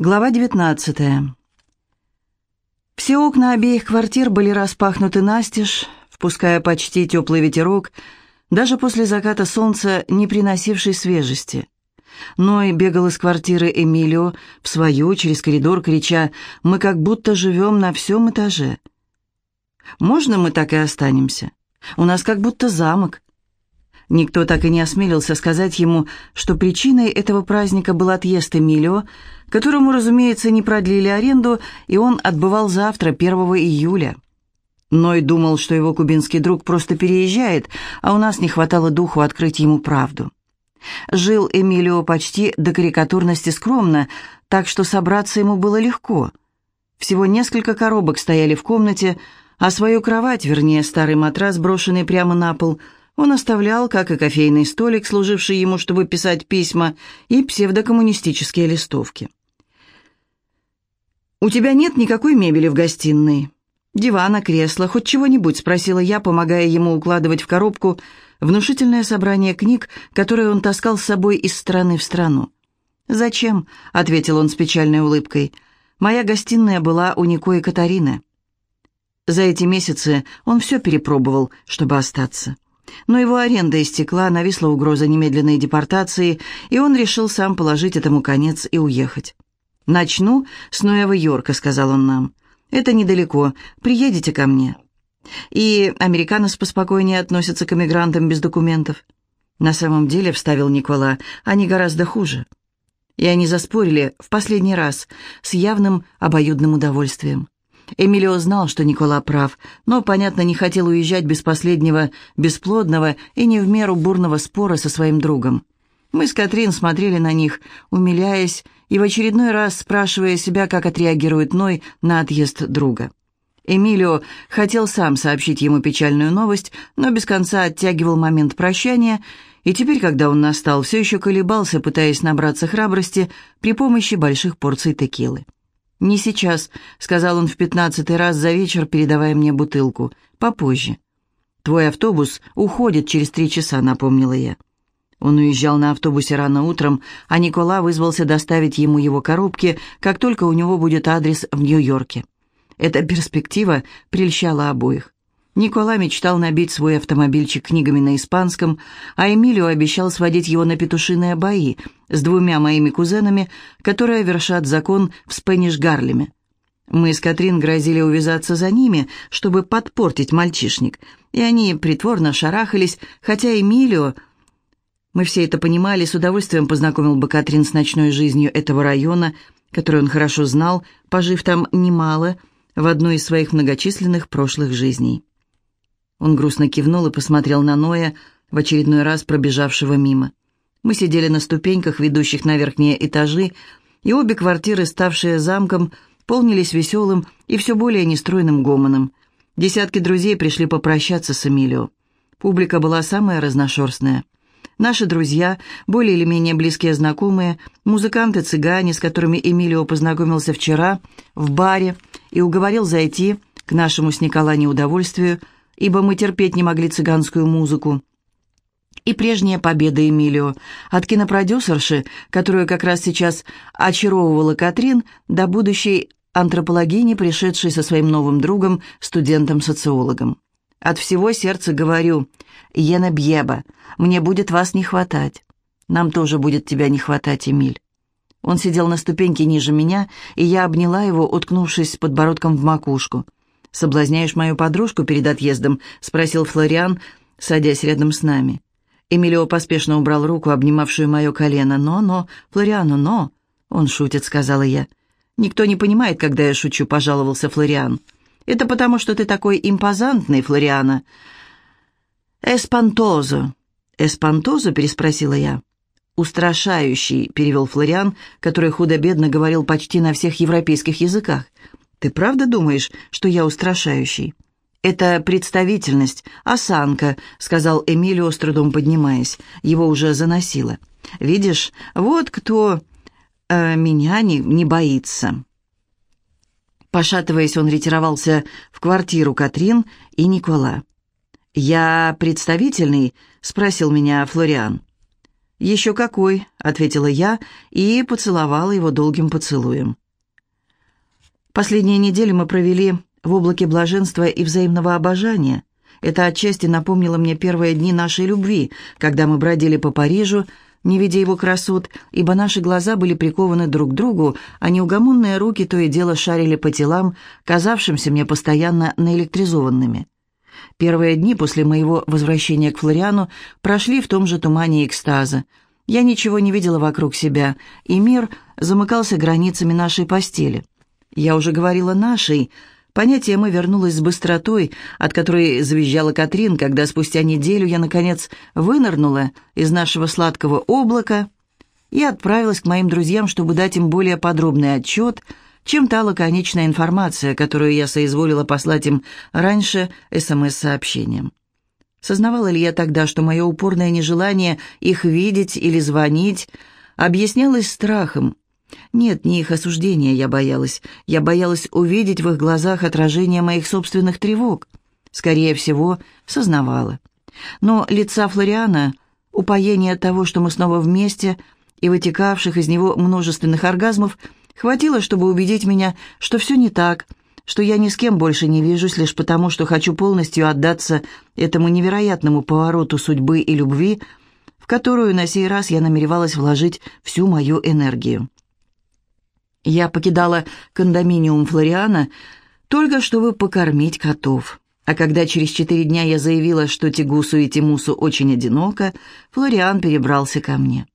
Глава 19. Все окна обеих квартир были распахнуты настежь, впуская почти теплый ветерок, даже после заката солнца, не приносивший свежести. Ной бегал из квартиры Эмилио в свою, через коридор, крича «Мы как будто живем на всем этаже». «Можно мы так и останемся? У нас как будто замок». Никто так и не осмелился сказать ему, что причиной этого праздника был отъезд Эмилио, которому, разумеется, не продлили аренду, и он отбывал завтра, 1 июля. Ной думал, что его кубинский друг просто переезжает, а у нас не хватало духу открыть ему правду. Жил Эмилио почти до карикатурности скромно, так что собраться ему было легко. Всего несколько коробок стояли в комнате, а свою кровать, вернее, старый матрас, брошенный прямо на пол – он оставлял, как и кофейный столик, служивший ему, чтобы писать письма, и псевдокоммунистические листовки. «У тебя нет никакой мебели в гостиной?» «Дивана, кресла, хоть чего-нибудь?» — спросила я, помогая ему укладывать в коробку внушительное собрание книг, которые он таскал с собой из страны в страну. «Зачем?» — ответил он с печальной улыбкой. «Моя гостиная была у Нико и Катарины». За эти месяцы он все перепробовал, чтобы остаться. Но его аренда истекла, нависла угроза немедленной депортации, и он решил сам положить этому конец и уехать. «Начну с Нуэва-Йорка», — сказал он нам. «Это недалеко. Приедете ко мне». И американцы поспокойнее относятся к эмигрантам без документов. На самом деле, вставил Никола, они гораздо хуже. И они заспорили в последний раз с явным обоюдным удовольствием. Эмилио знал, что Никола прав, но, понятно, не хотел уезжать без последнего, бесплодного и не в меру бурного спора со своим другом. Мы с Катрин смотрели на них, умиляясь и в очередной раз спрашивая себя, как отреагирует Ной на отъезд друга. Эмилио хотел сам сообщить ему печальную новость, но без конца оттягивал момент прощания, и теперь, когда он настал, все еще колебался, пытаясь набраться храбрости при помощи больших порций текилы. «Не сейчас», — сказал он в пятнадцатый раз за вечер, передавая мне бутылку. «Попозже». «Твой автобус уходит через три часа», — напомнила я. Он уезжал на автобусе рано утром, а Никола вызвался доставить ему его коробки, как только у него будет адрес в Нью-Йорке. Эта перспектива прельщала обоих. Никола мечтал набить свой автомобильчик книгами на испанском, а Эмилио обещал сводить его на петушиные бои с двумя моими кузенами, которые вершат закон в Спэниш-Гарлеме. Мы с Катрин грозили увязаться за ними, чтобы подпортить мальчишник, и они притворно шарахались, хотя Эмилио... Мы все это понимали, с удовольствием познакомил бы Катрин с ночной жизнью этого района, который он хорошо знал, пожив там немало, в одной из своих многочисленных прошлых жизней. Он грустно кивнул и посмотрел на Ноя, в очередной раз пробежавшего мимо. Мы сидели на ступеньках, ведущих на верхние этажи, и обе квартиры, ставшие замком, полнились веселым и все более нестройным гомоном. Десятки друзей пришли попрощаться с Эмилио. Публика была самая разношерстная. Наши друзья, более или менее близкие знакомые, музыканты-цыгане, с которыми Эмилио познакомился вчера в баре и уговорил зайти, к нашему с Никола неудовольствию, ибо мы терпеть не могли цыганскую музыку. И прежняя победа Эмилио от кинопродюсерши, которую как раз сейчас очаровывала Катрин, до будущей антропологини, пришедшей со своим новым другом, студентом-социологом. От всего сердца говорю, Ена Бьеба, мне будет вас не хватать. Нам тоже будет тебя не хватать, Эмиль. Он сидел на ступеньке ниже меня, и я обняла его, уткнувшись подбородком в макушку. «Соблазняешь мою подружку перед отъездом?» — спросил Флориан, садясь рядом с нами. Эмилио поспешно убрал руку, обнимавшую мое колено. «Но, но, Флориану, но!» «Он шутит», — сказала я. «Никто не понимает, когда я шучу», — пожаловался Флориан. «Это потому, что ты такой импозантный, Флориана». «Эспантозо». «Эспантозо?» — переспросила я. «Устрашающий», — перевел Флориан, который худо-бедно говорил почти на всех европейских языках. «Ты правда думаешь, что я устрашающий?» «Это представительность, осанка», — сказал Эмилио, с трудом поднимаясь. Его уже заносило. «Видишь, вот кто э, меня не, не боится». Пошатываясь, он ретировался в квартиру Катрин и Никола. «Я представительный?» — спросил меня Флориан. «Еще какой», — ответила я и поцеловала его долгим поцелуем. Последние недели мы провели в облаке блаженства и взаимного обожания. Это отчасти напомнило мне первые дни нашей любви, когда мы бродили по Парижу, не видя его красот, ибо наши глаза были прикованы друг к другу, а неугомонные руки то и дело шарили по телам, казавшимся мне постоянно наэлектризованными. Первые дни после моего возвращения к Флориану прошли в том же тумане экстаза. Я ничего не видела вокруг себя, и мир замыкался границами нашей постели. Я уже говорила «нашей», Понятие «мы» вернулось с быстротой, от которой завизжала Катрин, когда спустя неделю я, наконец, вынырнула из нашего сладкого облака и отправилась к моим друзьям, чтобы дать им более подробный отчет, чем та лаконичная информация, которую я соизволила послать им раньше СМС-сообщением. Сознавала ли я тогда, что мое упорное нежелание их видеть или звонить объяснялось страхом, нет, не их осуждения я боялась. Я боялась увидеть в их глазах отражение моих собственных тревог. Скорее всего, сознавала. Но лица Флориана, упоение того, что мы снова вместе, и вытекавших из него множественных оргазмов, хватило, чтобы убедить меня, что все не так, что я ни с кем больше не вижусь лишь потому, что хочу полностью отдаться этому невероятному повороту судьбы и любви, в которую на сей раз я намеревалась вложить всю мою энергию. Я покидала кондоминиум Флориана только чтобы покормить котов. А когда через четыре дня я заявила, что Тигусу и Тимусу очень одиноко, Флориан перебрался ко мне.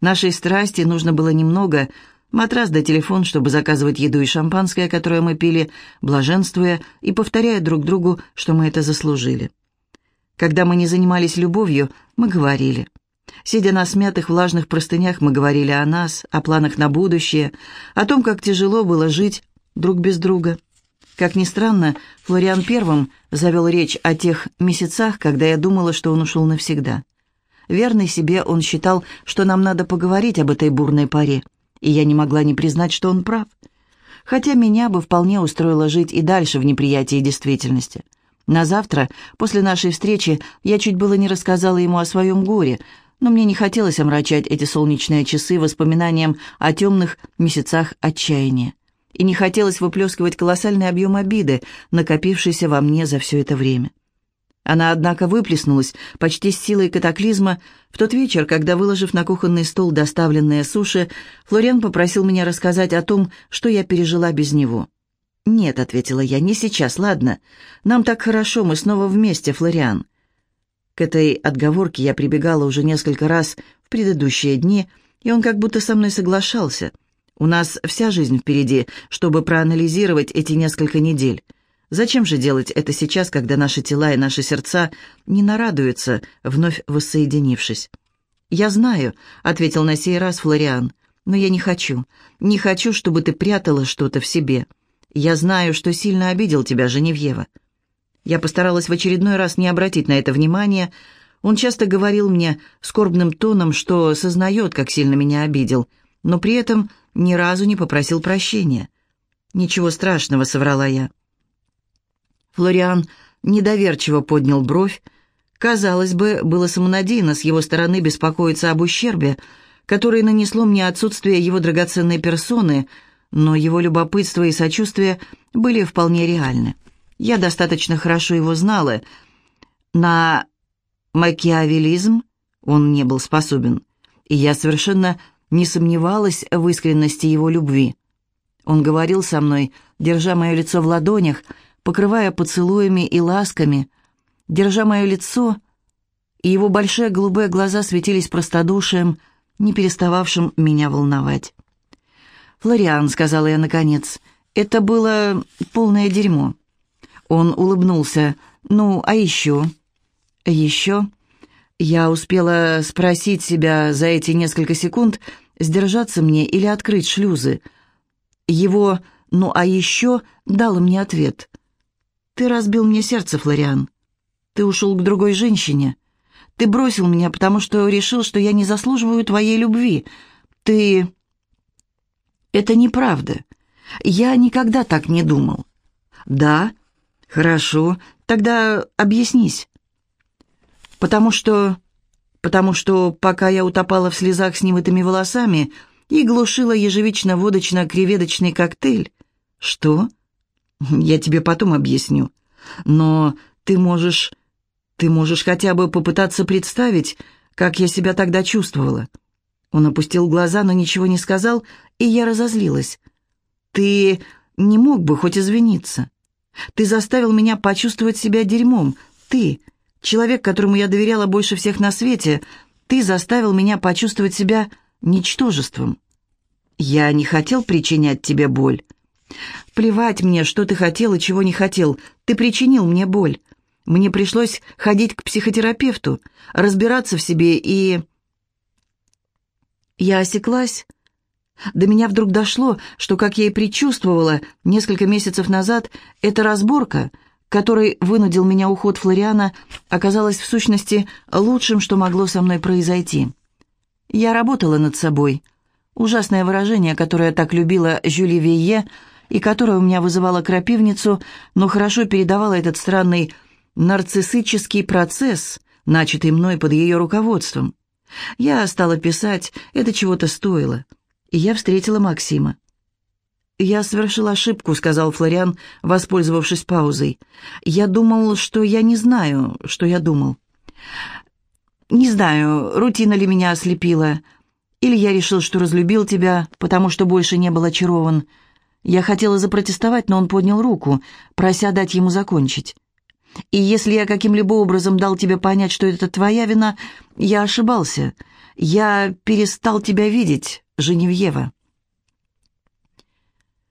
Нашей страсти нужно было немного, матрас да телефон, чтобы заказывать еду и шампанское, которое мы пили, блаженствуя и повторяя друг другу, что мы это заслужили. Когда мы не занимались любовью, мы говорили – Сидя на смятых влажных простынях, мы говорили о нас, о планах на будущее, о том, как тяжело было жить друг без друга. Как ни странно, Флориан первым завел речь о тех месяцах, когда я думала, что он ушел навсегда. Верный себе он считал, что нам надо поговорить об этой бурной паре, и я не могла не признать, что он прав. Хотя меня бы вполне устроило жить и дальше в неприятии действительности. На завтра, после нашей встречи, я чуть было не рассказала ему о своем горе — но мне не хотелось омрачать эти солнечные часы воспоминанием о темных месяцах отчаяния. И не хотелось выплескивать колоссальный объем обиды, накопившийся во мне за все это время. Она, однако, выплеснулась почти с силой катаклизма в тот вечер, когда, выложив на кухонный стол доставленные суши, Флориан попросил меня рассказать о том, что я пережила без него. «Нет», — ответила я, — «не сейчас, ладно. Нам так хорошо, мы снова вместе, Флориан. К этой отговорке я прибегала уже несколько раз в предыдущие дни, и он как будто со мной соглашался. У нас вся жизнь впереди, чтобы проанализировать эти несколько недель. Зачем же делать это сейчас, когда наши тела и наши сердца не нарадуются, вновь воссоединившись? «Я знаю», — ответил на сей раз Флориан, — «но я не хочу. Не хочу, чтобы ты прятала что-то в себе. Я знаю, что сильно обидел тебя, Женевьева». Я постаралась в очередной раз не обратить на это внимания. Он часто говорил мне скорбным тоном, что сознает, как сильно меня обидел, но при этом ни разу не попросил прощения. «Ничего страшного», — соврала я. Флориан недоверчиво поднял бровь. Казалось бы, было самонадеянно с его стороны беспокоиться об ущербе, который нанесло мне отсутствие его драгоценной персоны, но его любопытство и сочувствие были вполне реальны. Я достаточно хорошо его знала. На макиавелизм он не был способен, и я совершенно не сомневалась в искренности его любви. Он говорил со мной, держа мое лицо в ладонях, покрывая поцелуями и ласками, держа мое лицо, и его большие голубые глаза светились простодушием, не перестававшим меня волновать. «Флориан», — сказала я наконец, — «это было полное дерьмо. Он улыбнулся. «Ну, а еще?» «Еще?» Я успела спросить себя за эти несколько секунд, сдержаться мне или открыть шлюзы. Его «ну, а еще» дал мне ответ. «Ты разбил мне сердце, Флориан. Ты ушел к другой женщине. Ты бросил меня, потому что решил, что я не заслуживаю твоей любви. Ты...» «Это неправда. Я никогда так не думал». «Да, «Хорошо, тогда объяснись». «Потому что потому что, пока я утопала в слезах с немытыми волосами и глушила ежевично-водочно-креветочный коктейль... Что? Я тебе потом объясню. Но ты можешь... Ты можешь хотя бы попытаться представить, как я себя тогда чувствовала. Он опустил глаза, но ничего не сказал, и я разозлилась. Ты не мог бы хоть извиниться? Ты заставил меня почувствовать себя дерьмом. Ты, человек, которому я доверяла больше всех на свете, ты заставил меня почувствовать себя ничтожеством. Я не хотел причинять тебе боль. Плевать мне, что ты хотел и чего не хотел. Ты причинил мне боль. Мне пришлось ходить к психотерапевту, разбираться в себе и... Я осеклась. До меня вдруг дошло, что, как я и предчувствовала, несколько месяцев назад эта разборка, которой вынудил меня уход Флориана, оказалась в сущности лучшим, что могло со мной произойти. Я работала над собой. Ужасное выражение, которое так любила Жюли Вейе и которое у меня вызывало крапивницу, но хорошо передавало этот странный нарциссический процесс, начатый мной под ее руководством. Я стала писать, это чего-то стоило и я встретила Максима. «Я совершил ошибку», — сказал Флориан, воспользовавшись паузой. «Я думал, что я не знаю, что я думал. Не знаю, рутина ли меня ослепила, или я решил, что разлюбил тебя, потому что больше не был очарован. Я хотела запротестовать, но он поднял руку, прося дать ему закончить. И если я каким-либо образом дал тебе понять, что это твоя вина, я ошибался. Я перестал тебя видеть, Женевьева.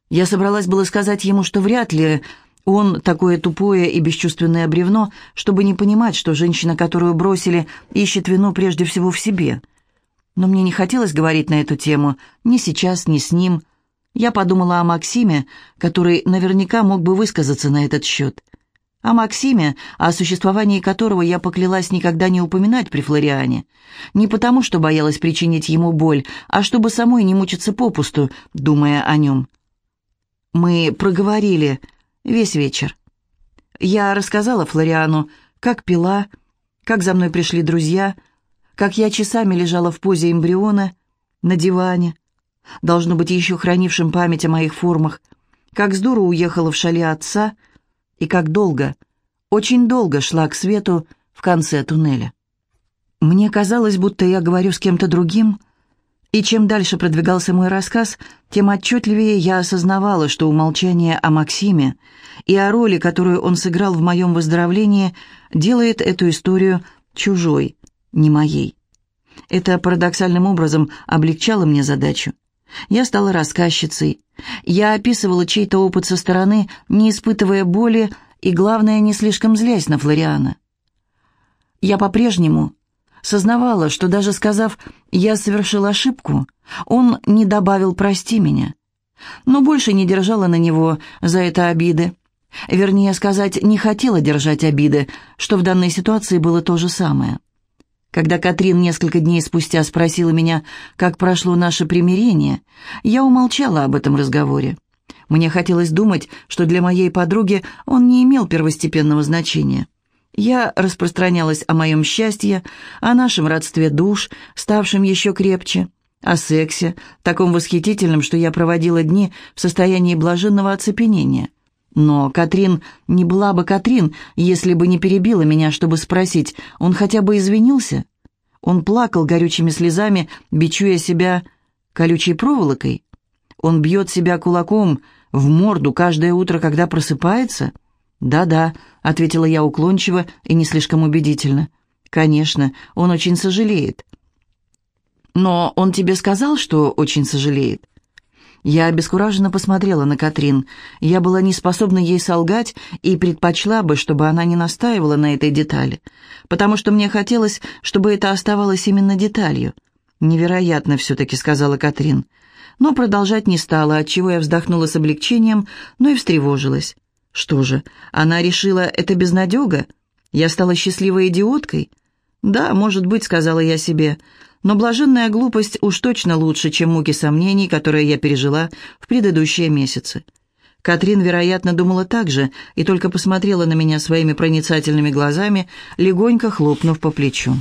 Я собралась было сказать ему, что вряд ли он такое тупое и бесчувственное бревно, чтобы не понимать, что женщина, которую бросили, ищет вину прежде всего в себе. Но мне не хотелось говорить на эту тему ни сейчас, ни с ним. Я подумала о Максиме, который наверняка мог бы высказаться на этот счет о Максиме, о существовании которого я поклялась никогда не упоминать при Флориане. Не потому, что боялась причинить ему боль, а чтобы самой не мучиться попусту, думая о нем. Мы проговорили весь вечер. Я рассказала Флориану, как пила, как за мной пришли друзья, как я часами лежала в позе эмбриона на диване, должно быть еще хранившим память о моих формах, как здорово уехала в шале отца — и как долго, очень долго шла к свету в конце туннеля. Мне казалось, будто я говорю с кем-то другим, и чем дальше продвигался мой рассказ, тем отчетливее я осознавала, что умолчание о Максиме и о роли, которую он сыграл в моем выздоровлении, делает эту историю чужой, не моей. Это парадоксальным образом облегчало мне задачу. Я стала рассказчицей. Я описывала чей-то опыт со стороны, не испытывая боли и, главное, не слишком злясь на Флориана. Я по-прежнему сознавала, что даже сказав «я совершил ошибку», он не добавил «прости меня», но больше не держала на него за это обиды. Вернее сказать, не хотела держать обиды, что в данной ситуации было то же самое. Когда Катрин несколько дней спустя спросила меня, как прошло наше примирение, я умолчала об этом разговоре. Мне хотелось думать, что для моей подруги он не имел первостепенного значения. Я распространялась о моем счастье, о нашем родстве душ, ставшем еще крепче, о сексе, таком восхитительном, что я проводила дни в состоянии блаженного оцепенения. Но Катрин не была бы Катрин, если бы не перебила меня, чтобы спросить, он хотя бы извинился? Он плакал горючими слезами, бичуя себя колючей проволокой. Он бьет себя кулаком в морду каждое утро, когда просыпается? «Да-да», — ответила я уклончиво и не слишком убедительно. «Конечно, он очень сожалеет». «Но он тебе сказал, что очень сожалеет?» Я обескураженно посмотрела на Катрин. Я была не способна ей солгать и предпочла бы, чтобы она не настаивала на этой детали, потому что мне хотелось, чтобы это оставалось именно деталью. «Невероятно все-таки», — сказала Катрин. Но продолжать не стала, отчего я вздохнула с облегчением, но и встревожилась. «Что же, она решила, это безнадега? Я стала счастливой идиоткой?» «Да, может быть», — сказала я себе, — но блаженная глупость уж точно лучше, чем муки сомнений, которые я пережила в предыдущие месяцы. Катрин, вероятно, думала так же и только посмотрела на меня своими проницательными глазами, легонько хлопнув по плечу.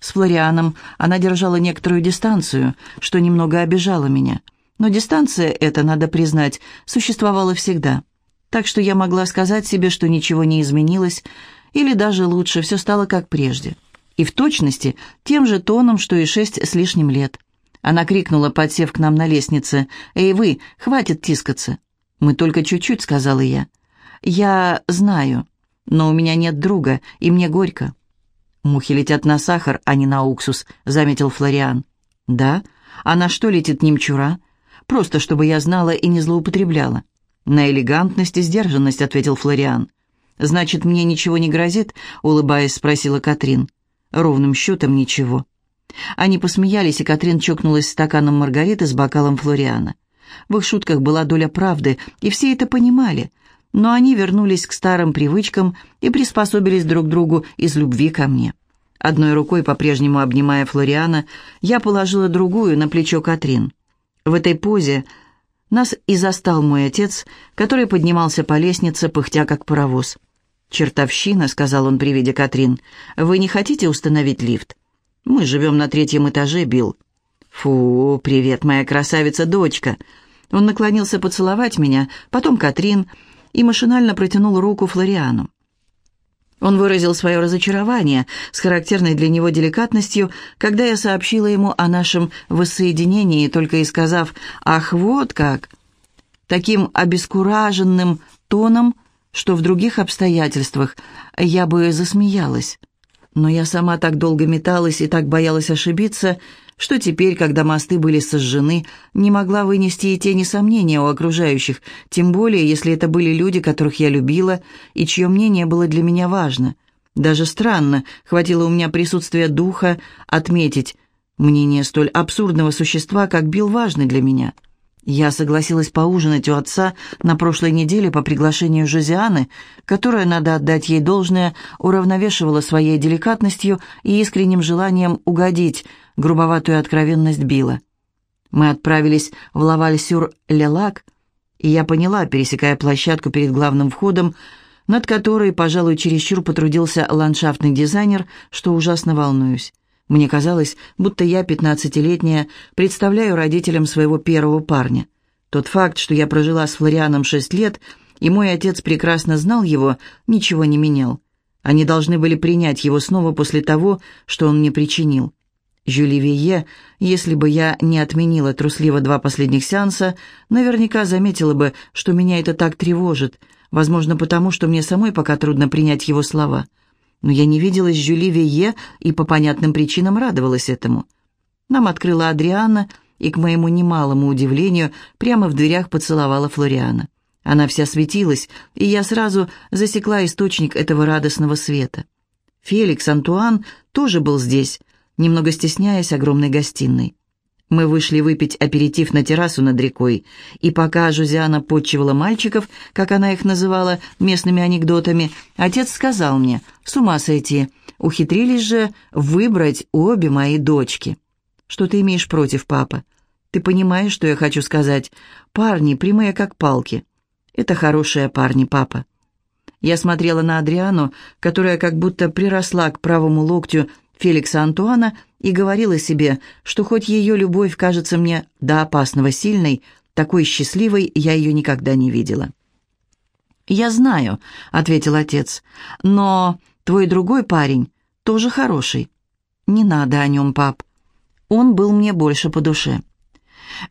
С Флорианом она держала некоторую дистанцию, что немного обижало меня. Но дистанция эта, надо признать, существовала всегда. Так что я могла сказать себе, что ничего не изменилось, или даже лучше, все стало как прежде. И в точности тем же тоном, что и шесть с лишним лет. Она крикнула, подсев к нам на лестнице, «Эй, вы, хватит тискаться!» «Мы только чуть-чуть», — сказала я. «Я знаю, но у меня нет друга, и мне горько». «Мухи летят на сахар, а не на уксус», — заметил Флориан. «Да? А на что летит немчура?» «Просто, чтобы я знала и не злоупотребляла». «На элегантность и сдержанность», — ответил Флориан. «Значит, мне ничего не грозит?» — улыбаясь, спросила Катрин. «Ровным счетом ничего». Они посмеялись, и Катрин чокнулась стаканом Маргариты с бокалом Флориана. В их шутках была доля правды, и все это понимали, но они вернулись к старым привычкам и приспособились друг к другу из любви ко мне. Одной рукой, по-прежнему обнимая Флориана, я положила другую на плечо Катрин. В этой позе нас и застал мой отец, который поднимался по лестнице, пыхтя как паровоз. «Чертовщина», — сказал он при виде Катрин, — «вы не хотите установить лифт?» «Мы живем на третьем этаже, Билл». «Фу, привет, моя красавица-дочка!» Он наклонился поцеловать меня, потом Катрин, и машинально протянул руку Флориану. Он выразил свое разочарование с характерной для него деликатностью, когда я сообщила ему о нашем воссоединении, только и сказав «Ах, вот как!» таким обескураженным тоном, что в других обстоятельствах я бы засмеялась. Но я сама так долго металась и так боялась ошибиться, что теперь, когда мосты были сожжены, не могла вынести и тени сомнения у окружающих, тем более, если это были люди, которых я любила и чье мнение было для меня важно. Даже странно, хватило у меня присутствия духа отметить мнение столь абсурдного существа, как Билл, важный для меня. Я согласилась поужинать у отца на прошлой неделе по приглашению Жозианы, которая, надо отдать ей должное, уравновешивала своей деликатностью и искренним желанием угодить грубоватую откровенность Билла. Мы отправились в Лаваль-сюр-Лелак, и я поняла, пересекая площадку перед главным входом, над которой, пожалуй, чересчур потрудился ландшафтный дизайнер, что ужасно волнуюсь. Мне казалось, будто я, пятнадцатилетняя, представляю родителям своего первого парня. Тот факт, что я прожила с Флорианом шесть лет, и мой отец прекрасно знал его, ничего не менял. Они должны были принять его снова после того, что он мне причинил. Жюли Вие, если бы я не отменила трусливо два последних сеанса, наверняка заметила бы, что меня это так тревожит, возможно, потому что мне самой пока трудно принять его слова но я не виделась Жюли Вие и по понятным причинам радовалась этому. Нам открыла Адриана и, к моему немалому удивлению, прямо в дверях поцеловала Флориана. Она вся светилась, и я сразу засекла источник этого радостного света. Феликс Антуан тоже был здесь, немного стесняясь огромной гостиной. Мы вышли выпить аперитив на террасу над рекой, и пока Жузиана подчивала мальчиков, как она их называла местными анекдотами, отец сказал мне, «С ума сойти, ухитрились же выбрать обе мои дочки». «Что ты имеешь против, папа?» «Ты понимаешь, что я хочу сказать? Парни прямые, как палки». «Это хорошие парни, папа». Я смотрела на Адриану, которая как будто приросла к правому локтю Феликса Антуана и говорила себе, что хоть ее любовь кажется мне до опасного сильной, такой счастливой я ее никогда не видела. «Я знаю», — ответил отец, — «но твой другой парень тоже хороший. Не надо о нем, пап. Он был мне больше по душе».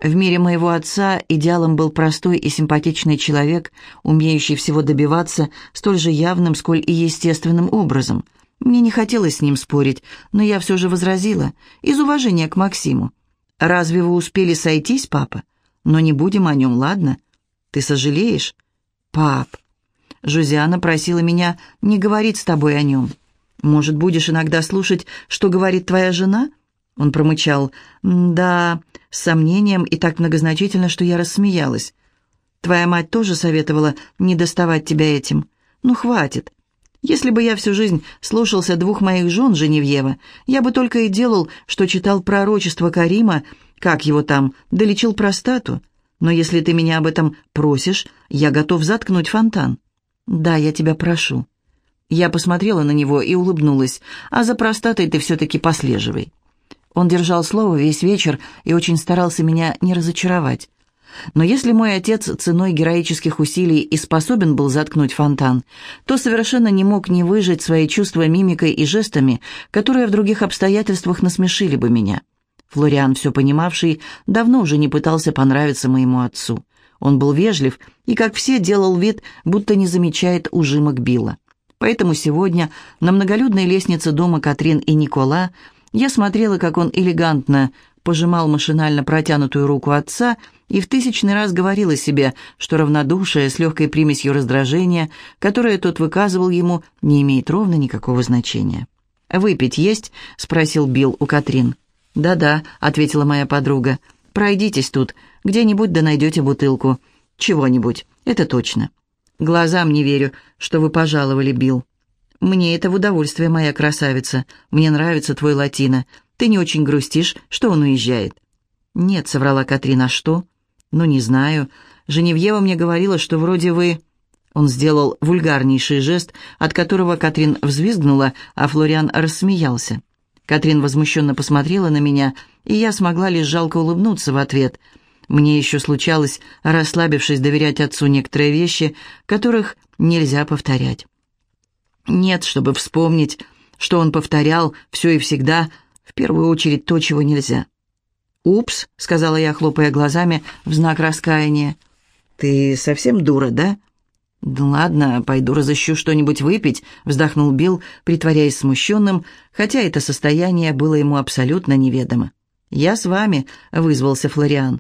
В мире моего отца идеалом был простой и симпатичный человек, умеющий всего добиваться столь же явным, сколь и естественным образом — мне не хотелось с ним спорить, но я все же возразила, из уважения к Максиму. «Разве вы успели сойтись, папа? Но не будем о нем, ладно? Ты сожалеешь?» «Пап...» Жузиана просила меня не говорить с тобой о нем. «Может, будешь иногда слушать, что говорит твоя жена?» Он промычал. «Да...» С сомнением и так многозначительно, что я рассмеялась. «Твоя мать тоже советовала не доставать тебя этим. Ну, хватит. Если бы я всю жизнь слушался двух моих жен, Женевьева, я бы только и делал, что читал пророчество Карима, как его там, долечил простату. Но если ты меня об этом просишь, я готов заткнуть фонтан. Да, я тебя прошу. Я посмотрела на него и улыбнулась. «А за простатой ты все-таки послеживай». Он держал слово весь вечер и очень старался меня не разочаровать. Но если мой отец ценой героических усилий и способен был заткнуть фонтан, то совершенно не мог не выжить свои чувства мимикой и жестами, которые в других обстоятельствах насмешили бы меня. Флориан, все понимавший, давно уже не пытался понравиться моему отцу. Он был вежлив и, как все, делал вид, будто не замечает ужимок Билла. Поэтому сегодня на многолюдной лестнице дома Катрин и Никола я смотрела, как он элегантно пожимал машинально протянутую руку отца и в тысячный раз говорила себе, что равнодушие с легкой примесью раздражения, которое тот выказывал ему, не имеет ровно никакого значения. «Выпить есть?» — спросил Билл у Катрин. «Да-да», — ответила моя подруга. «Пройдитесь тут, где-нибудь да найдете бутылку. Чего-нибудь, это точно». «Глазам не верю, что вы пожаловали, Билл». «Мне это в удовольствие, моя красавица. Мне нравится твой латино. Ты не очень грустишь, что он уезжает». «Нет», — соврала Катрина, — «а что?» «Ну, не знаю. Женевьева мне говорила, что вроде вы...» Он сделал вульгарнейший жест, от которого Катрин взвизгнула, а Флориан рассмеялся. Катрин возмущенно посмотрела на меня, и я смогла лишь жалко улыбнуться в ответ. Мне еще случалось, расслабившись, доверять отцу некоторые вещи, которых нельзя повторять. Нет, чтобы вспомнить, что он повторял все и всегда, в первую очередь то, чего нельзя. «Упс», — сказала я, хлопая глазами в знак раскаяния. «Ты совсем дура, да?» «Да ладно, пойду разыщу что-нибудь выпить», — вздохнул Билл, притворяясь смущенным, хотя это состояние было ему абсолютно неведомо. «Я с вами», — вызвался Флориан.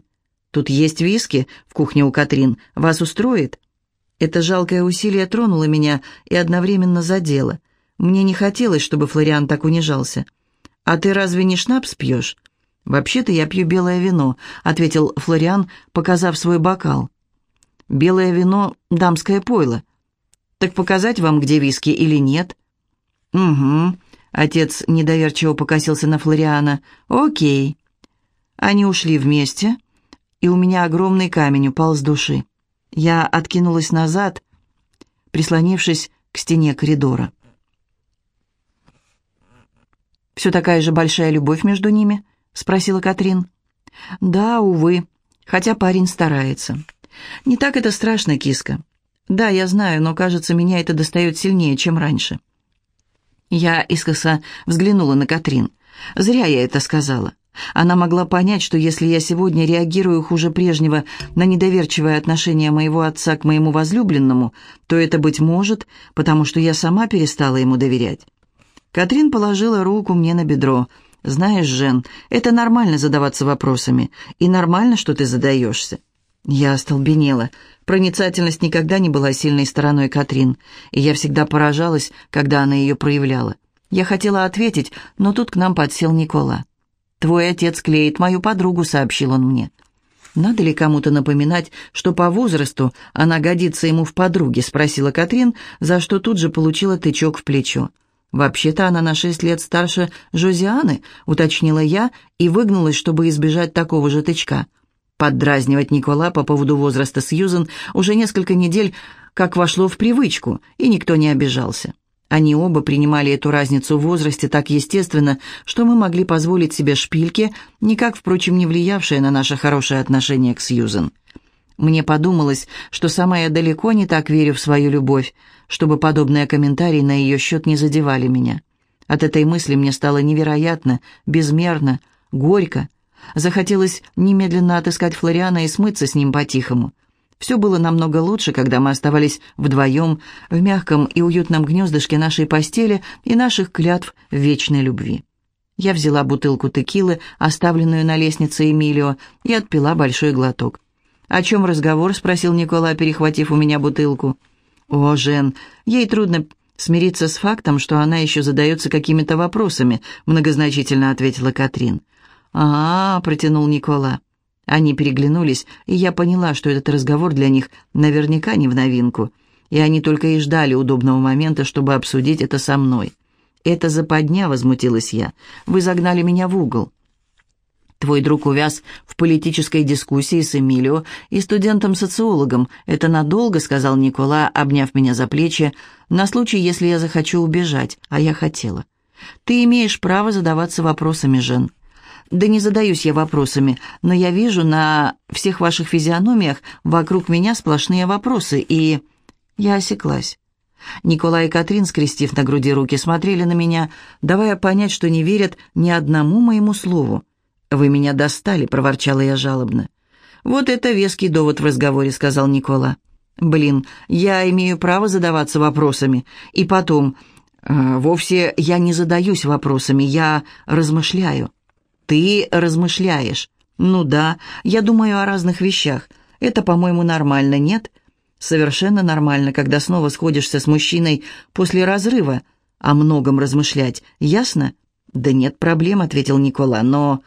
«Тут есть виски в кухне у Катрин. Вас устроит?» Это жалкое усилие тронуло меня и одновременно задело. Мне не хотелось, чтобы Флориан так унижался. «А ты разве не шнапс пьешь?» «Вообще-то я пью белое вино», — ответил Флориан, показав свой бокал. Белое вино — дамское пойло. Так показать вам, где виски или нет?» «Угу». Отец недоверчиво покосился на Флориана. «Окей». Они ушли вместе, и у меня огромный камень упал с души. Я откинулась назад, прислонившись к стене коридора. «Все такая же большая любовь между ними?» — спросила Катрин. «Да, увы, хотя парень старается». «Не так это страшно, киска. Да, я знаю, но, кажется, меня это достает сильнее, чем раньше». Я искоса взглянула на Катрин. Зря я это сказала. Она могла понять, что если я сегодня реагирую хуже прежнего на недоверчивое отношение моего отца к моему возлюбленному, то это, быть может, потому что я сама перестала ему доверять. Катрин положила руку мне на бедро. «Знаешь, Жен, это нормально задаваться вопросами, и нормально, что ты задаешься. Я остолбенела. Проницательность никогда не была сильной стороной Катрин, и я всегда поражалась, когда она ее проявляла. Я хотела ответить, но тут к нам подсел Никола. «Твой отец клеит мою подругу», — сообщил он мне. «Надо ли кому-то напоминать, что по возрасту она годится ему в подруге?» — спросила Катрин, за что тут же получила тычок в плечо. «Вообще-то она на шесть лет старше Жозианы», — уточнила я и выгнулась, чтобы избежать такого же тычка. Поддразнивать Никола по поводу возраста Сьюзен уже несколько недель как вошло в привычку, и никто не обижался. Они оба принимали эту разницу в возрасте так естественно, что мы могли позволить себе шпильки, никак, впрочем, не влиявшие на наше хорошее отношение к Сьюзен. Мне подумалось, что сама я далеко не так верю в свою любовь, чтобы подобные комментарии на ее счет не задевали меня. От этой мысли мне стало невероятно, безмерно, горько, Захотелось немедленно отыскать Флориана и смыться с ним по-тихому. Все было намного лучше, когда мы оставались вдвоем в мягком и уютном гнездышке нашей постели и наших клятв вечной любви. Я взяла бутылку текилы, оставленную на лестнице Эмилио, и отпила большой глоток. «О чем разговор?» — спросил Никола, перехватив у меня бутылку. «О, Жен, ей трудно смириться с фактом, что она еще задается какими-то вопросами», — многозначительно ответила Катрин. «А, -а, -а протянул Никола. Они переглянулись, и я поняла, что этот разговор для них наверняка не в новинку, и они только и ждали удобного момента, чтобы обсудить это со мной. «Это западня», — возмутилась я. «Вы загнали меня в угол». Твой друг увяз в политической дискуссии с Эмилио и студентом-социологом. Это надолго, сказал Никола, обняв меня за плечи, на случай, если я захочу убежать, а я хотела. Ты имеешь право задаваться вопросами, Жен. Да не задаюсь я вопросами, но я вижу на всех ваших физиономиях вокруг меня сплошные вопросы, и... Я осеклась. Николай и Катрин, скрестив на груди руки, смотрели на меня, давая понять, что не верят ни одному моему слову. «Вы меня достали», — проворчала я жалобно. «Вот это веский довод в разговоре», — сказал Никола. «Блин, я имею право задаваться вопросами. И потом, э, вовсе я не задаюсь вопросами, я размышляю». «Ты размышляешь?» «Ну да, я думаю о разных вещах. Это, по-моему, нормально, нет?» «Совершенно нормально, когда снова сходишься с мужчиной после разрыва. О многом размышлять, ясно?» «Да нет проблем», — ответил Никола, — «но...»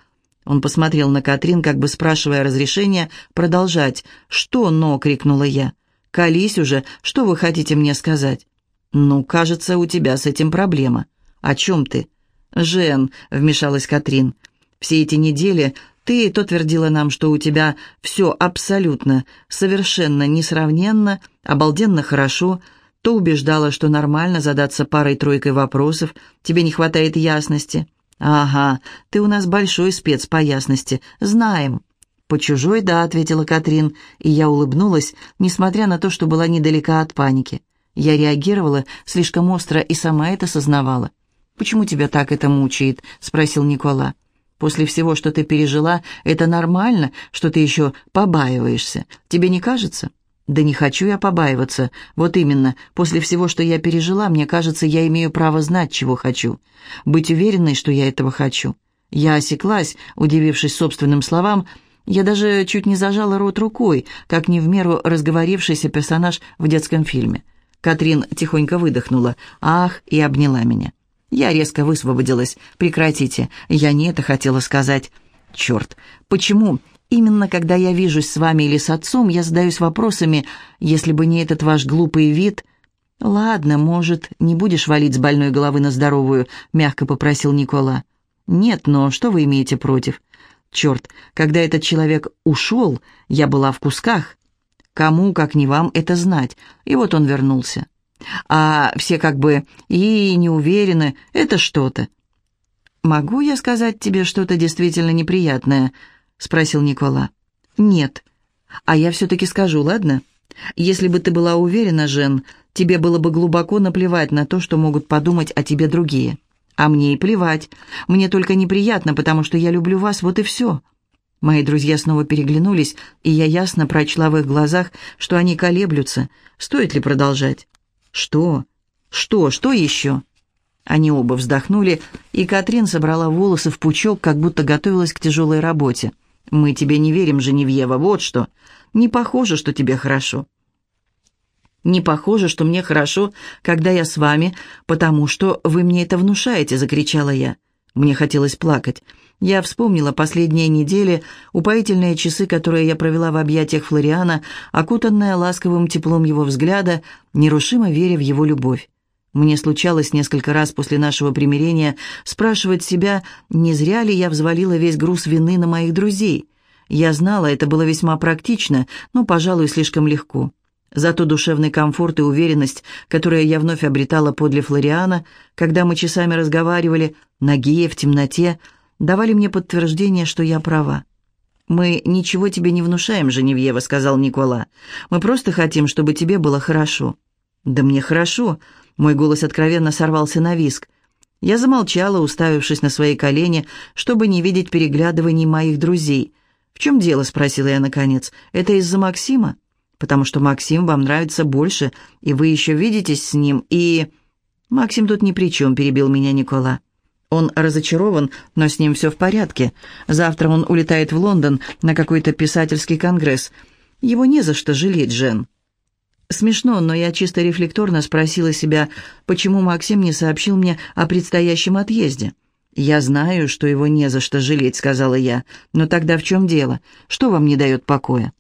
Он посмотрел на Катрин, как бы спрашивая разрешения продолжать. «Что «но?» — крикнула я. «Колись уже, что вы хотите мне сказать?» «Ну, кажется, у тебя с этим проблема». «О чем ты?» «Жен», — вмешалась Катрин, — «все эти недели ты то твердила нам, что у тебя все абсолютно, совершенно несравненно, обалденно хорошо, то убеждала, что нормально задаться парой-тройкой вопросов, тебе не хватает ясности». «Ага, ты у нас большой спец по ясности. Знаем». «По чужой, да», — ответила Катрин, и я улыбнулась, несмотря на то, что была недалека от паники. Я реагировала слишком остро и сама это сознавала. «Почему тебя так это мучает?» — спросил Никола. «После всего, что ты пережила, это нормально, что ты еще побаиваешься. Тебе не кажется?» «Да не хочу я побаиваться. Вот именно, после всего, что я пережила, мне кажется, я имею право знать, чего хочу. Быть уверенной, что я этого хочу». Я осеклась, удивившись собственным словам. Я даже чуть не зажала рот рукой, как не в меру разговорившийся персонаж в детском фильме. Катрин тихонько выдохнула «Ах!» и обняла меня. Я резко высвободилась. «Прекратите, я не это хотела сказать». «Черт, почему? Именно когда я вижусь с вами или с отцом, я задаюсь вопросами, если бы не этот ваш глупый вид... «Ладно, может, не будешь валить с больной головы на здоровую», — мягко попросил Никола. «Нет, но что вы имеете против?» «Черт, когда этот человек ушел, я была в кусках. Кому, как не вам, это знать?» И вот он вернулся. А все как бы и не уверены, это что-то. «Могу я сказать тебе что-то действительно неприятное?» — спросил Никола. «Нет. А я все-таки скажу, ладно? Если бы ты была уверена, Жен, тебе было бы глубоко наплевать на то, что могут подумать о тебе другие. А мне и плевать. Мне только неприятно, потому что я люблю вас, вот и все». Мои друзья снова переглянулись, и я ясно прочла в их глазах, что они колеблются. Стоит ли продолжать? «Что? Что? Что еще?» Они оба вздохнули, и Катрин собрала волосы в пучок, как будто готовилась к тяжелой работе. «Мы тебе не верим, Женевьева, вот что. Не похоже, что тебе хорошо». «Не похоже, что мне хорошо, когда я с вами, потому что вы мне это внушаете», — закричала я. Мне хотелось плакать. Я вспомнила последние недели, упоительные часы, которые я провела в объятиях Флориана, окутанная ласковым теплом его взгляда, нерушимо веря в его любовь. Мне случалось несколько раз после нашего примирения спрашивать себя, не зря ли я взвалила весь груз вины на моих друзей. Я знала, это было весьма практично, но, пожалуй, слишком легко. Зато душевный комфорт и уверенность, которые я вновь обретала подле Флориана, когда мы часами разговаривали, ноги в темноте, давали мне подтверждение, что я права. «Мы ничего тебе не внушаем, Женевьева», — сказал Никола. «Мы просто хотим, чтобы тебе было хорошо». «Да мне хорошо», мой голос откровенно сорвался на виск. Я замолчала, уставившись на свои колени, чтобы не видеть переглядываний моих друзей. «В чем дело?» — спросила я наконец. «Это из-за Максима?» «Потому что Максим вам нравится больше, и вы еще видитесь с ним, и...» «Максим тут ни при чем», — перебил меня Никола. «Он разочарован, но с ним все в порядке. Завтра он улетает в Лондон на какой-то писательский конгресс. Его не за что жалеть, Жен». Смешно, но я чисто рефлекторно спросила себя, почему Максим не сообщил мне о предстоящем отъезде. «Я знаю, что его не за что жалеть», — сказала я. «Но тогда в чем дело? Что вам не дает покоя?»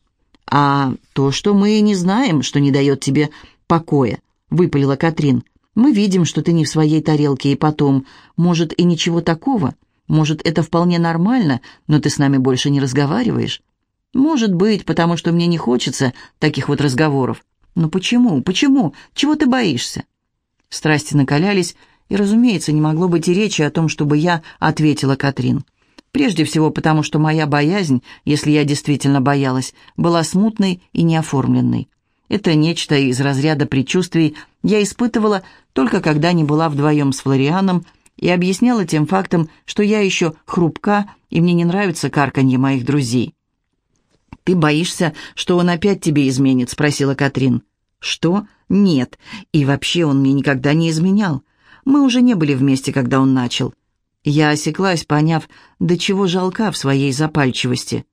«А то, что мы не знаем, что не дает тебе покоя», — выпалила Катрин. «Мы видим, что ты не в своей тарелке, и потом, может, и ничего такого. Может, это вполне нормально, но ты с нами больше не разговариваешь? Может быть, потому что мне не хочется таких вот разговоров. Но почему? Почему? Чего ты боишься? Страсти накалялись, и, разумеется, не могло быть и речи о том, чтобы я ответила Катрин. Прежде всего потому, что моя боязнь, если я действительно боялась, была смутной и неоформленной. Это нечто из разряда предчувствий я испытывала только когда не была вдвоем с Флорианом и объясняла тем фактом, что я еще хрупка и мне не нравится карканье моих друзей. «Ты боишься, что он опять тебе изменит?» — спросила Катрин. «Что? Нет. И вообще он мне никогда не изменял. Мы уже не были вместе, когда он начал». Я осеклась, поняв, до чего жалка в своей запальчивости.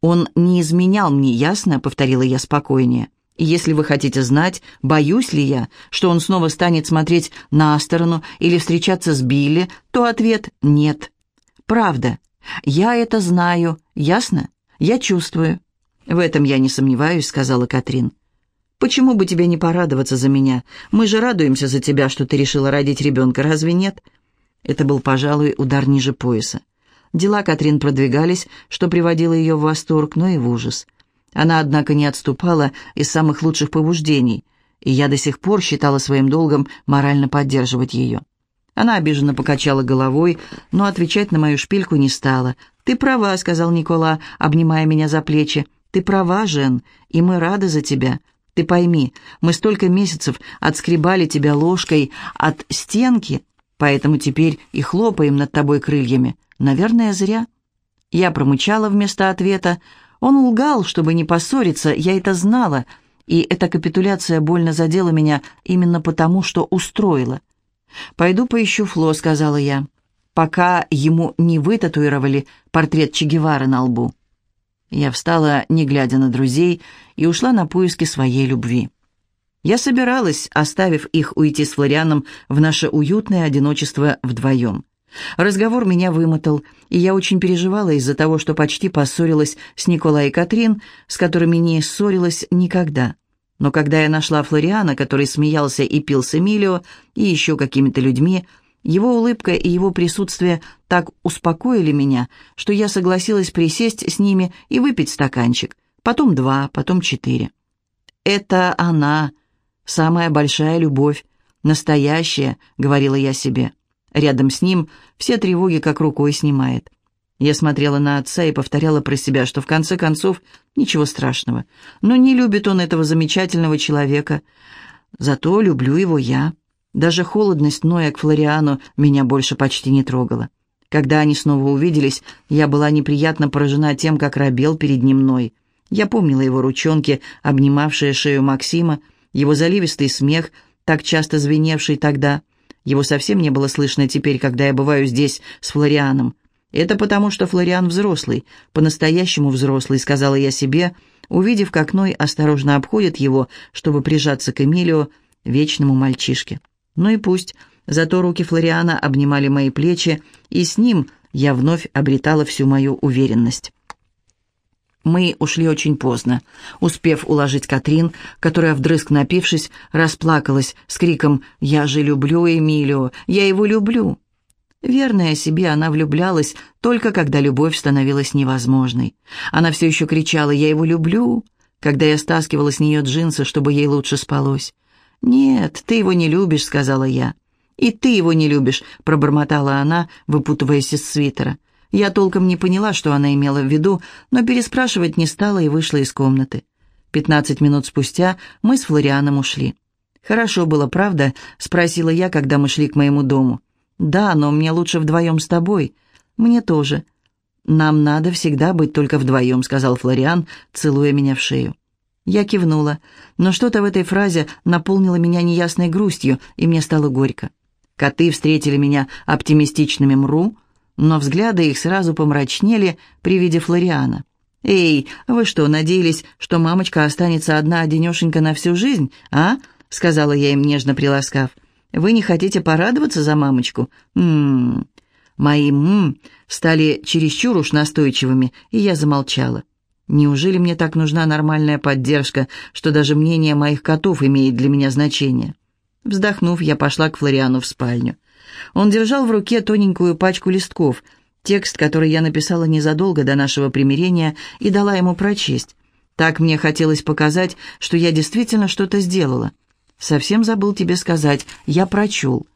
«Он не изменял мне, ясно?» — повторила я спокойнее. «Если вы хотите знать, боюсь ли я, что он снова станет смотреть на сторону или встречаться с Билли, то ответ — нет. Правда. Я это знаю, ясно? Я чувствую». «В этом я не сомневаюсь», — сказала Катрин. «Почему бы тебе не порадоваться за меня? Мы же радуемся за тебя, что ты решила родить ребенка, разве нет?» Это был, пожалуй, удар ниже пояса. Дела Катрин продвигались, что приводило ее в восторг, но и в ужас. Она, однако, не отступала из самых лучших побуждений, и я до сих пор считала своим долгом морально поддерживать ее. Она обиженно покачала головой, но отвечать на мою шпильку не стала. «Ты права», — сказал Никола, обнимая меня за плечи. «Ты права, Жен, и мы рады за тебя. Ты пойми, мы столько месяцев отскребали тебя ложкой от стенки, поэтому теперь и хлопаем над тобой крыльями. Наверное, зря». Я промычала вместо ответа. Он лгал, чтобы не поссориться, я это знала, и эта капитуляция больно задела меня именно потому, что устроила. «Пойду поищу Фло», — сказала я, пока ему не вытатуировали портрет Че Гевары на лбу. Я встала, не глядя на друзей, и ушла на поиски своей любви. Я собиралась, оставив их уйти с Флорианом в наше уютное одиночество вдвоем. Разговор меня вымотал, и я очень переживала из-за того, что почти поссорилась с Николай и Катрин, с которыми не ссорилась никогда. Но когда я нашла Флориана, который смеялся и пил с Эмилио и еще какими-то людьми, его улыбка и его присутствие так успокоили меня, что я согласилась присесть с ними и выпить стаканчик, потом два, потом четыре. «Это она, самая большая любовь, настоящая», — говорила я себе. Рядом с ним все тревоги как рукой снимает. Я смотрела на отца и повторяла про себя, что в конце концов ничего страшного. Но не любит он этого замечательного человека. Зато люблю его я. Даже холодность Ноя к Флориану меня больше почти не трогала. Когда они снова увиделись, я была неприятно поражена тем, как робел перед ним Ной. Я помнила его ручонки, обнимавшие шею Максима, его заливистый смех, так часто звеневший тогда. Его совсем не было слышно теперь, когда я бываю здесь с Флорианом. «Это потому, что Флориан взрослый, по-настоящему взрослый», — сказала я себе, увидев, как Ной осторожно обходит его, чтобы прижаться к Эмилио, вечному мальчишке. Ну и пусть. Зато руки Флориана обнимали мои плечи, и с ним я вновь обретала всю мою уверенность. Мы ушли очень поздно, успев уложить Катрин, которая, вдрызг напившись, расплакалась с криком «Я же люблю Эмилио! Я его люблю!» Верная себе, она влюблялась только когда любовь становилась невозможной. Она все еще кричала «Я его люблю!», когда я стаскивала с нее джинсы, чтобы ей лучше спалось. «Нет, ты его не любишь», — сказала я. «И ты его не любишь», — пробормотала она, выпутываясь из свитера. Я толком не поняла, что она имела в виду, но переспрашивать не стала и вышла из комнаты. Пятнадцать минут спустя мы с Флорианом ушли. «Хорошо было, правда?» — спросила я, когда мы шли к моему дому. «Да, но мне лучше вдвоем с тобой». «Мне тоже». «Нам надо всегда быть только вдвоем», — сказал Флориан, целуя меня в шею. Я кивнула, но что-то в этой фразе наполнило меня неясной грустью, и мне стало горько. Коты встретили меня оптимистичными мру, но взгляды их сразу помрачнели при виде Флориана. «Эй, вы что, надеялись, что мамочка останется одна-одинешенька на всю жизнь, а?» — сказала я им, нежно приласкав. «Вы не хотите порадоваться за мамочку?» «М-м-м». Мои «м» стали чересчур уж настойчивыми, и я замолчала. Неужели мне так нужна нормальная поддержка, что даже мнение моих котов имеет для меня значение? Вздохнув, я пошла к Флориану в спальню. Он держал в руке тоненькую пачку листков, Текст, который я написала незадолго до нашего примирения и дала ему прочесть. Так мне хотелось показать, что я действительно что-то сделала. Совсем забыл тебе сказать, я прочел.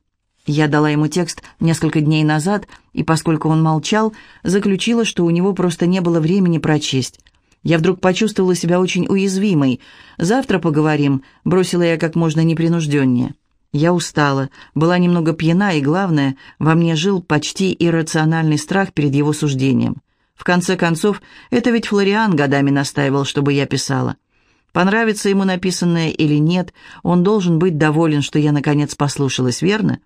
Я дала ему текст несколько дней назад, и поскольку он молчал, заключила, что у него просто не было времени прочесть. Я вдруг почувствовала себя очень уязвимой. «Завтра поговорим», — бросила я как можно непринужденнее. Я устала, была немного пьяна, и, главное, во мне жил почти иррациональный страх перед его суждением. В конце концов, это ведь Флориан годами настаивал, чтобы я писала. Понравится ему написанное или нет, он должен быть доволен, что я, наконец, послушалась, верно?»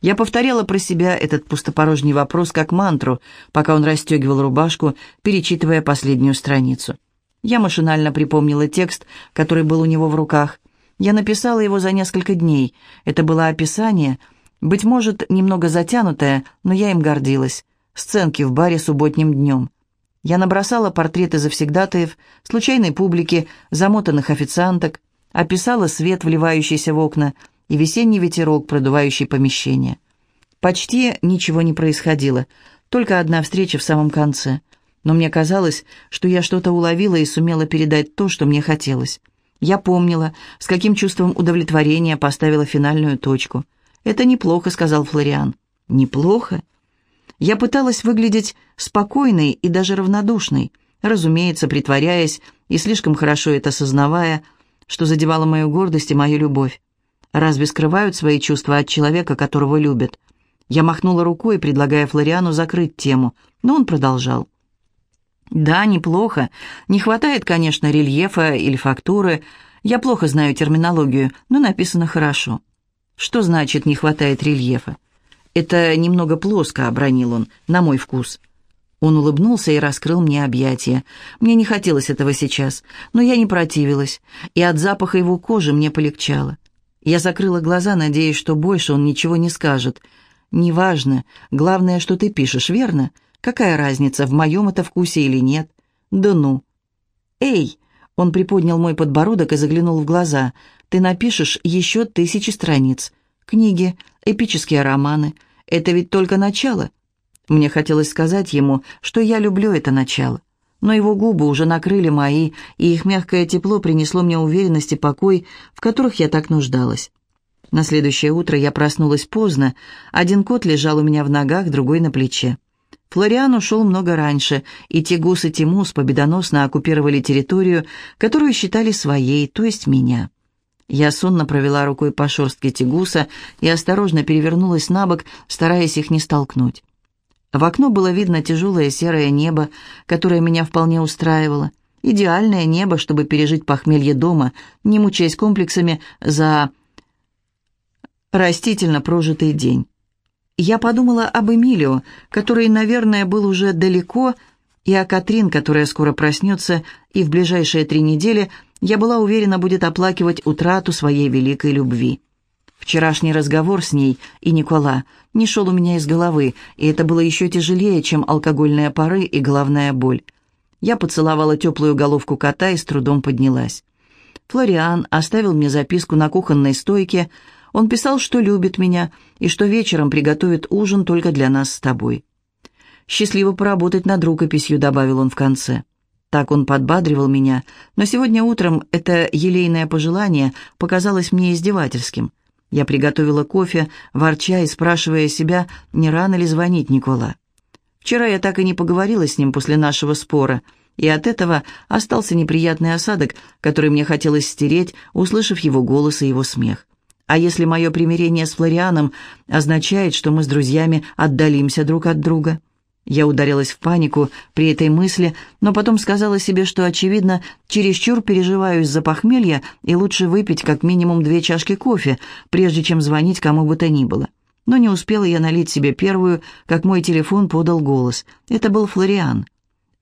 Я повторяла про себя этот пустопорожний вопрос как мантру, пока он расстегивал рубашку, перечитывая последнюю страницу. Я машинально припомнила текст, который был у него в руках. Я написала его за несколько дней. Это было описание, быть может, немного затянутое, но я им гордилась. Сценки в баре субботним днем. Я набросала портреты завсегдатаев, случайной публики, замотанных официанток, описала свет, вливающийся в окна, и весенний ветерок, продувающий помещение. Почти ничего не происходило, только одна встреча в самом конце. Но мне казалось, что я что-то уловила и сумела передать то, что мне хотелось. Я помнила, с каким чувством удовлетворения поставила финальную точку. «Это неплохо», — сказал Флориан. «Неплохо?» Я пыталась выглядеть спокойной и даже равнодушной, разумеется, притворяясь и слишком хорошо это сознавая, что задевало мою гордость и мою любовь. Разве скрывают свои чувства от человека, которого любят? Я махнула рукой, предлагая Флориану закрыть тему, но он продолжал. «Да, неплохо. Не хватает, конечно, рельефа или фактуры. Я плохо знаю терминологию, но написано хорошо». «Что значит «не хватает рельефа»?» «Это немного плоско», — обронил он, — «на мой вкус». Он улыбнулся и раскрыл мне объятия. Мне не хотелось этого сейчас, но я не противилась, и от запаха его кожи мне полегчало. Я закрыла глаза, надеясь, что больше он ничего не скажет. «Неважно. Главное, что ты пишешь, верно? Какая разница, в моем это вкусе или нет?» «Да ну!» «Эй!» Он приподнял мой подбородок и заглянул в глаза. «Ты напишешь еще тысячи страниц. Книги, эпические романы. Это ведь только начало». Мне хотелось сказать ему, что я люблю это начало но его губы уже накрыли мои, и их мягкое тепло принесло мне уверенность и покой, в которых я так нуждалась. На следующее утро я проснулась поздно. Один кот лежал у меня в ногах, другой на плече. Флориан ушел много раньше, и Тигус и Тимус победоносно оккупировали территорию, которую считали своей, то есть меня. Я сонно провела рукой по шерстке Тигуса и осторожно перевернулась на бок, стараясь их не столкнуть. В окно было видно тяжелое серое небо, которое меня вполне устраивало. Идеальное небо, чтобы пережить похмелье дома, не мучаясь комплексами за растительно прожитый день. Я подумала об Эмилио, который, наверное, был уже далеко, и о Катрин, которая скоро проснется, и в ближайшие три недели, я была уверена, будет оплакивать утрату своей великой любви. Вчерашний разговор с ней и Никола не шел у меня из головы, и это было еще тяжелее, чем алкогольные пары и головная боль. Я поцеловала теплую головку кота и с трудом поднялась. Флориан оставил мне записку на кухонной стойке. Он писал, что любит меня и что вечером приготовит ужин только для нас с тобой. «Счастливо поработать над рукописью», — добавил он в конце. Так он подбадривал меня, но сегодня утром это елейное пожелание показалось мне издевательским — я приготовила кофе, ворча и спрашивая себя, не рано ли звонить Никола. Вчера я так и не поговорила с ним после нашего спора, и от этого остался неприятный осадок, который мне хотелось стереть, услышав его голос и его смех. А если мое примирение с Флорианом означает, что мы с друзьями отдалимся друг от друга?» Я ударилась в панику при этой мысли, но потом сказала себе, что, очевидно, чересчур переживаю из-за похмелья и лучше выпить как минимум две чашки кофе, прежде чем звонить кому бы то ни было. Но не успела я налить себе первую, как мой телефон подал голос. Это был Флориан.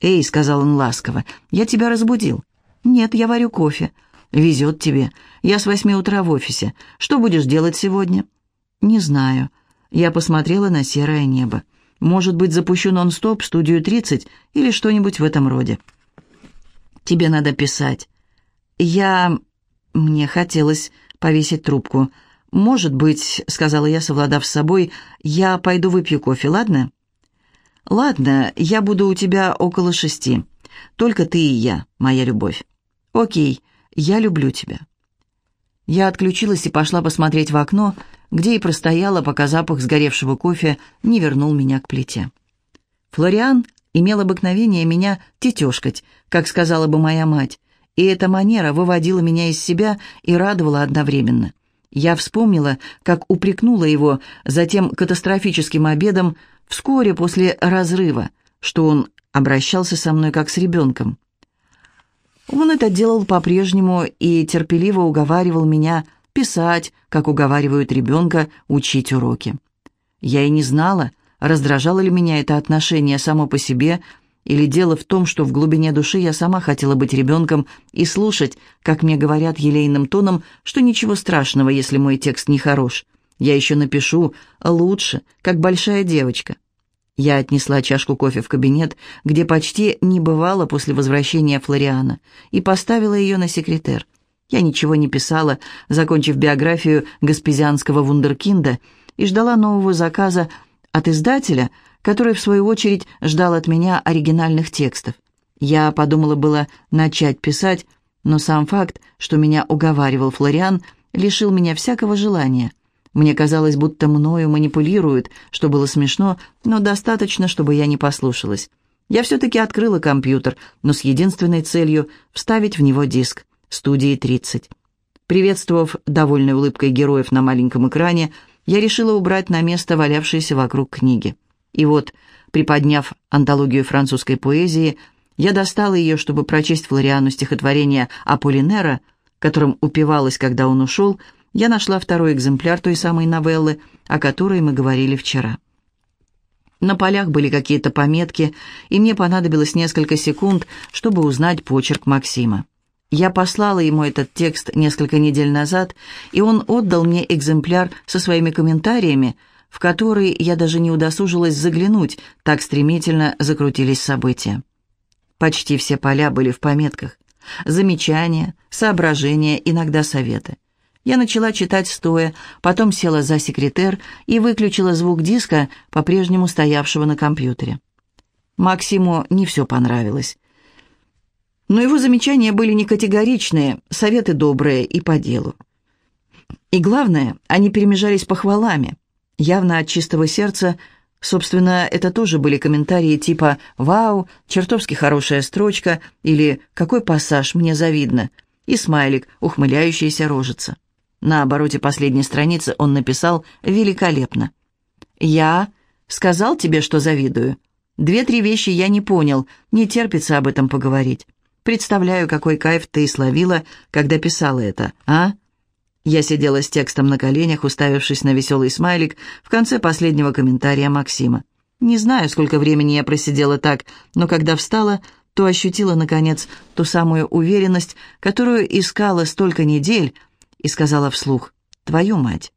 «Эй», — сказал он ласково, — «я тебя разбудил». «Нет, я варю кофе». «Везет тебе. Я с восьми утра в офисе. Что будешь делать сегодня?» «Не знаю». Я посмотрела на серое небо. Может быть, запущу нон-стоп, студию 30 или что-нибудь в этом роде. Тебе надо писать. Я... Мне хотелось повесить трубку. «Может быть», — сказала я, совладав с собой, — «я пойду выпью кофе, ладно?» «Ладно, я буду у тебя около шести. Только ты и я, моя любовь. Окей, я люблю тебя». Я отключилась и пошла посмотреть в окно, где и простояла, пока запах сгоревшего кофе не вернул меня к плите. Флориан имел обыкновение меня тетешкать, как сказала бы моя мать, и эта манера выводила меня из себя и радовала одновременно. Я вспомнила, как упрекнула его за тем катастрофическим обедом вскоре после разрыва, что он обращался со мной как с ребенком. Он это делал по-прежнему и терпеливо уговаривал меня писать, как уговаривают ребенка учить уроки. Я и не знала, раздражало ли меня это отношение само по себе, или дело в том, что в глубине души я сама хотела быть ребенком и слушать, как мне говорят елейным тоном, что ничего страшного, если мой текст не хорош. Я еще напишу лучше, как большая девочка. Я отнесла чашку кофе в кабинет, где почти не бывало после возвращения Флориана, и поставила ее на секретер. Я ничего не писала, закончив биографию Гаспезианского вундеркинда, и ждала нового заказа от издателя, который, в свою очередь, ждал от меня оригинальных текстов. Я подумала было начать писать, но сам факт, что меня уговаривал Флориан, лишил меня всякого желания. Мне казалось, будто мною манипулируют, что было смешно, но достаточно, чтобы я не послушалась. Я все-таки открыла компьютер, но с единственной целью — вставить в него диск студии 30. Приветствовав довольной улыбкой героев на маленьком экране, я решила убрать на место валявшиеся вокруг книги. И вот, приподняв антологию французской поэзии, я достала ее, чтобы прочесть Флориану стихотворение Аполлинера, которым упивалась, когда он ушел, я нашла второй экземпляр той самой новеллы, о которой мы говорили вчера. На полях были какие-то пометки, и мне понадобилось несколько секунд, чтобы узнать почерк Максима. Я послала ему этот текст несколько недель назад, и он отдал мне экземпляр со своими комментариями, в который я даже не удосужилась заглянуть, так стремительно закрутились события. Почти все поля были в пометках. Замечания, соображения, иногда советы. Я начала читать стоя, потом села за секретер и выключила звук диска, по-прежнему стоявшего на компьютере. Максиму не все понравилось. Но его замечания были не категоричные, советы добрые и по делу. И главное, они перемежались похвалами. Явно от чистого сердца, собственно, это тоже были комментарии типа «Вау, чертовски хорошая строчка» или «Какой пассаж, мне завидно» и смайлик, ухмыляющаяся рожица. На обороте последней страницы он написал «Великолепно». «Я сказал тебе, что завидую. Две-три вещи я не понял, не терпится об этом поговорить. Представляю, какой кайф ты словила, когда писала это, а?» Я сидела с текстом на коленях, уставившись на веселый смайлик в конце последнего комментария Максима. Не знаю, сколько времени я просидела так, но когда встала, то ощутила, наконец, ту самую уверенность, которую искала столько недель, и сказала вслух «Твою мать».